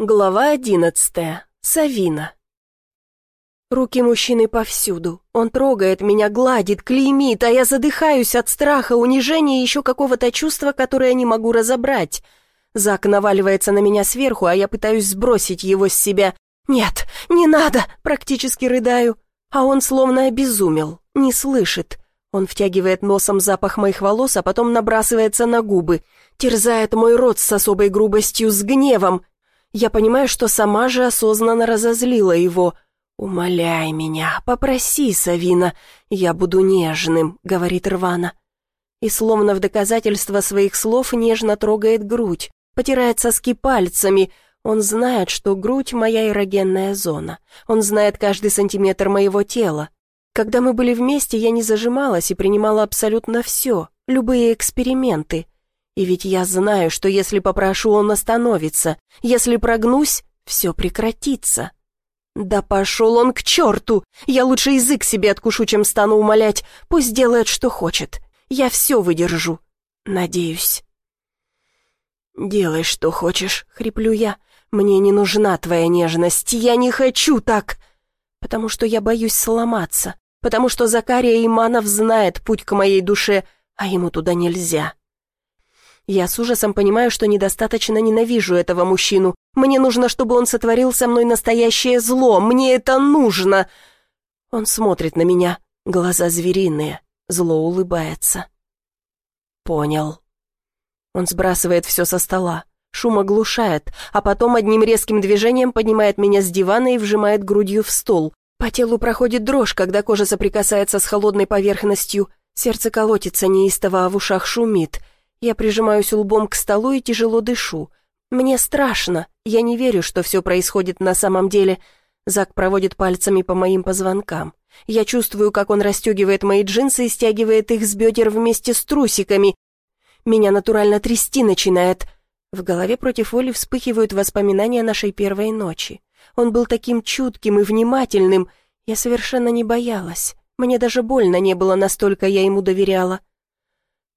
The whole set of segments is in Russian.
Глава одиннадцатая. Савина. Руки мужчины повсюду. Он трогает меня, гладит, клеймит, а я задыхаюсь от страха, унижения и еще какого-то чувства, которое не могу разобрать. Зак наваливается на меня сверху, а я пытаюсь сбросить его с себя. «Нет, не надо!» — практически рыдаю. А он словно обезумел, не слышит. Он втягивает носом запах моих волос, а потом набрасывается на губы, терзает мой рот с особой грубостью, с гневом, я понимаю, что сама же осознанно разозлила его. «Умоляй меня, попроси, Савина, я буду нежным», — говорит Рвана. И словно в доказательство своих слов нежно трогает грудь, потирает соски пальцами. Он знает, что грудь — моя эрогенная зона. Он знает каждый сантиметр моего тела. Когда мы были вместе, я не зажималась и принимала абсолютно все, любые эксперименты — и ведь я знаю, что если попрошу, он остановится. Если прогнусь, все прекратится. Да пошел он к черту! Я лучше язык себе откушу, чем стану умолять. Пусть делает, что хочет. Я все выдержу. Надеюсь. «Делай, что хочешь», — хриплю я. «Мне не нужна твоя нежность. Я не хочу так!» Потому что я боюсь сломаться. Потому что Закария Иманов знает путь к моей душе, а ему туда нельзя. Я с ужасом понимаю, что недостаточно ненавижу этого мужчину. Мне нужно, чтобы он сотворил со мной настоящее зло. Мне это нужно. Он смотрит на меня, глаза звериные, зло улыбается. Понял. Он сбрасывает все со стола, шум оглушает, а потом одним резким движением поднимает меня с дивана и вжимает грудью в стол. По телу проходит дрожь, когда кожа соприкасается с холодной поверхностью. Сердце колотится неистово, а в ушах шумит — я прижимаюсь лбом к столу и тяжело дышу. Мне страшно. Я не верю, что все происходит на самом деле. Зак проводит пальцами по моим позвонкам. Я чувствую, как он расстегивает мои джинсы и стягивает их с бедер вместе с трусиками. Меня натурально трясти начинает. В голове против воли вспыхивают воспоминания нашей первой ночи. Он был таким чутким и внимательным. Я совершенно не боялась. Мне даже больно не было, настолько я ему доверяла.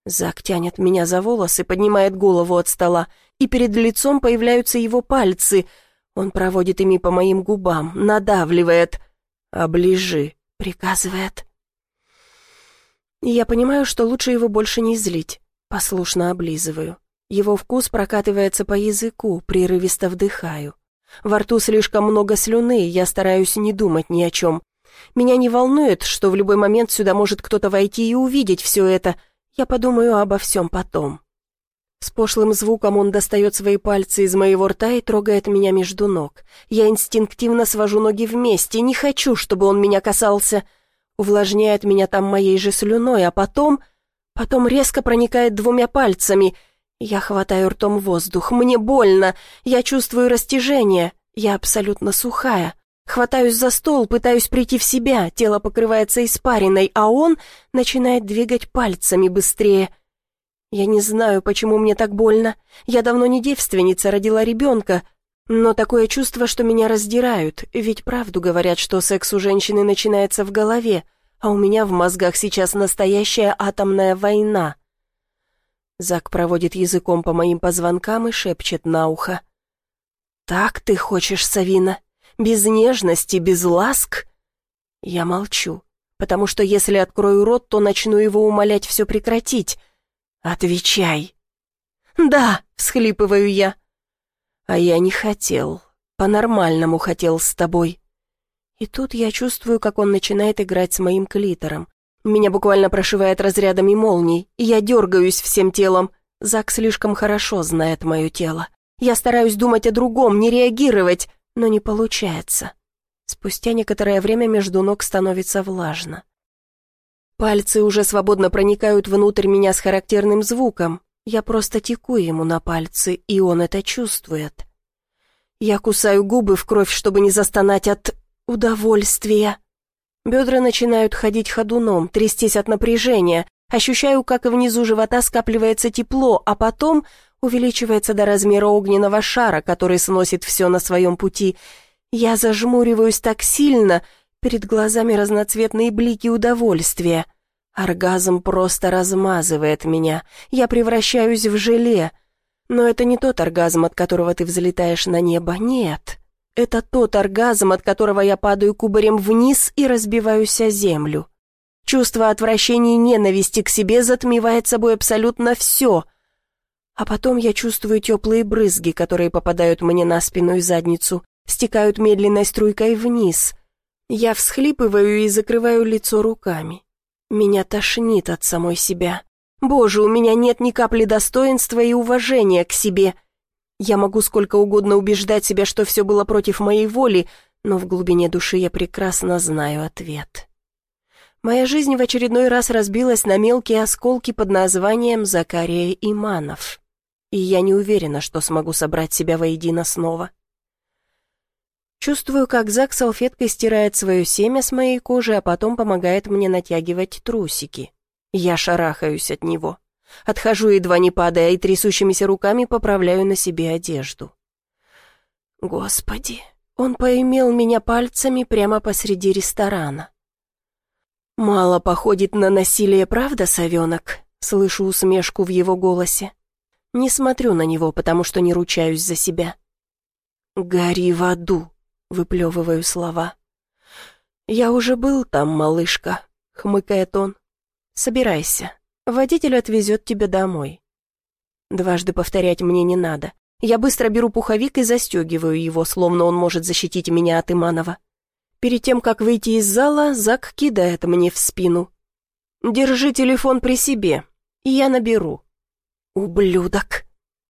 Зак тянет меня за волосы, поднимает голову от стола, и перед лицом появляются его пальцы. Он проводит ими по моим губам, надавливает. «Оближи», — приказывает. я понимаю, что лучше его больше не злить. Послушно облизываю. Его вкус прокатывается по языку, прерывисто вдыхаю. Во рту слишком много слюны, я стараюсь не думать ни о чем. Меня не волнует, что в любой момент сюда может кто-то войти и увидеть все это — я подумаю обо всем потом. С пошлым звуком он достает свои пальцы из моего рта и трогает меня между ног. Я инстинктивно свожу ноги вместе, не хочу, чтобы он меня касался. Увлажняет меня там моей же слюной, а потом... Потом резко проникает двумя пальцами. Я хватаю ртом воздух, мне больно, я чувствую растяжение, я абсолютно сухая. Хватаюсь за стол, пытаюсь прийти в себя, тело покрывается испариной, а он начинает двигать пальцами быстрее. Я не знаю, почему мне так больно. Я давно не девственница, родила ребенка, но такое чувство, что меня раздирают, ведь правду говорят, что секс у женщины начинается в голове, а у меня в мозгах сейчас настоящая атомная война. Зак проводит языком по моим позвонкам и шепчет на ухо. «Так ты хочешь, Савина? Без нежности, без ласк. Я молчу, потому что если открою рот, то начну его умолять все прекратить. Отвечай. «Да», — всхлипываю я. «А я не хотел, по-нормальному хотел с тобой». И тут я чувствую, как он начинает играть с моим клитором. Меня буквально прошивает разрядами молний, и я дергаюсь всем телом. Зак слишком хорошо знает мое тело. Я стараюсь думать о другом, не реагировать, но не получается. Спустя некоторое время между ног становится влажно. Пальцы уже свободно проникают внутрь меня с характерным звуком. Я просто теку ему на пальцы, и он это чувствует. Я кусаю губы в кровь, чтобы не застонать от удовольствия. Бедра начинают ходить ходуном, трястись от напряжения. Ощущаю, как внизу живота скапливается тепло, а потом увеличивается до размера огненного шара, который сносит все на своем пути. Я зажмуриваюсь так сильно, перед глазами разноцветные блики удовольствия. Оргазм просто размазывает меня, я превращаюсь в желе. Но это не тот оргазм, от которого ты взлетаешь на небо, нет. Это тот оргазм, от которого я падаю кубарем вниз и разбиваюсь о землю. Чувство отвращения и ненависти к себе затмевает собой абсолютно все. А потом я чувствую теплые брызги, которые попадают мне на спину и задницу, стекают медленной струйкой вниз. Я всхлипываю и закрываю лицо руками. Меня тошнит от самой себя. Боже, у меня нет ни капли достоинства и уважения к себе. Я могу сколько угодно убеждать себя, что все было против моей воли, но в глубине души я прекрасно знаю ответ. Моя жизнь в очередной раз разбилась на мелкие осколки под названием Закария Иманов. И я не уверена, что смогу собрать себя воедино снова. Чувствую, как Зак салфеткой стирает свое семя с моей кожи, а потом помогает мне натягивать трусики. Я шарахаюсь от него. Отхожу, едва не падая, и трясущимися руками поправляю на себе одежду. Господи, он поимел меня пальцами прямо посреди ресторана. «Мало походит на насилие, правда, совенок?» Слышу усмешку в его голосе. Не смотрю на него, потому что не ручаюсь за себя. «Гори в аду», — выплевываю слова. «Я уже был там, малышка», — хмыкает он. «Собирайся, водитель отвезет тебя домой». Дважды повторять мне не надо. Я быстро беру пуховик и застегиваю его, словно он может защитить меня от Иманова. Перед тем, как выйти из зала, Зак кидает мне в спину. «Держи телефон при себе, и я наберу». «Ублюдок!»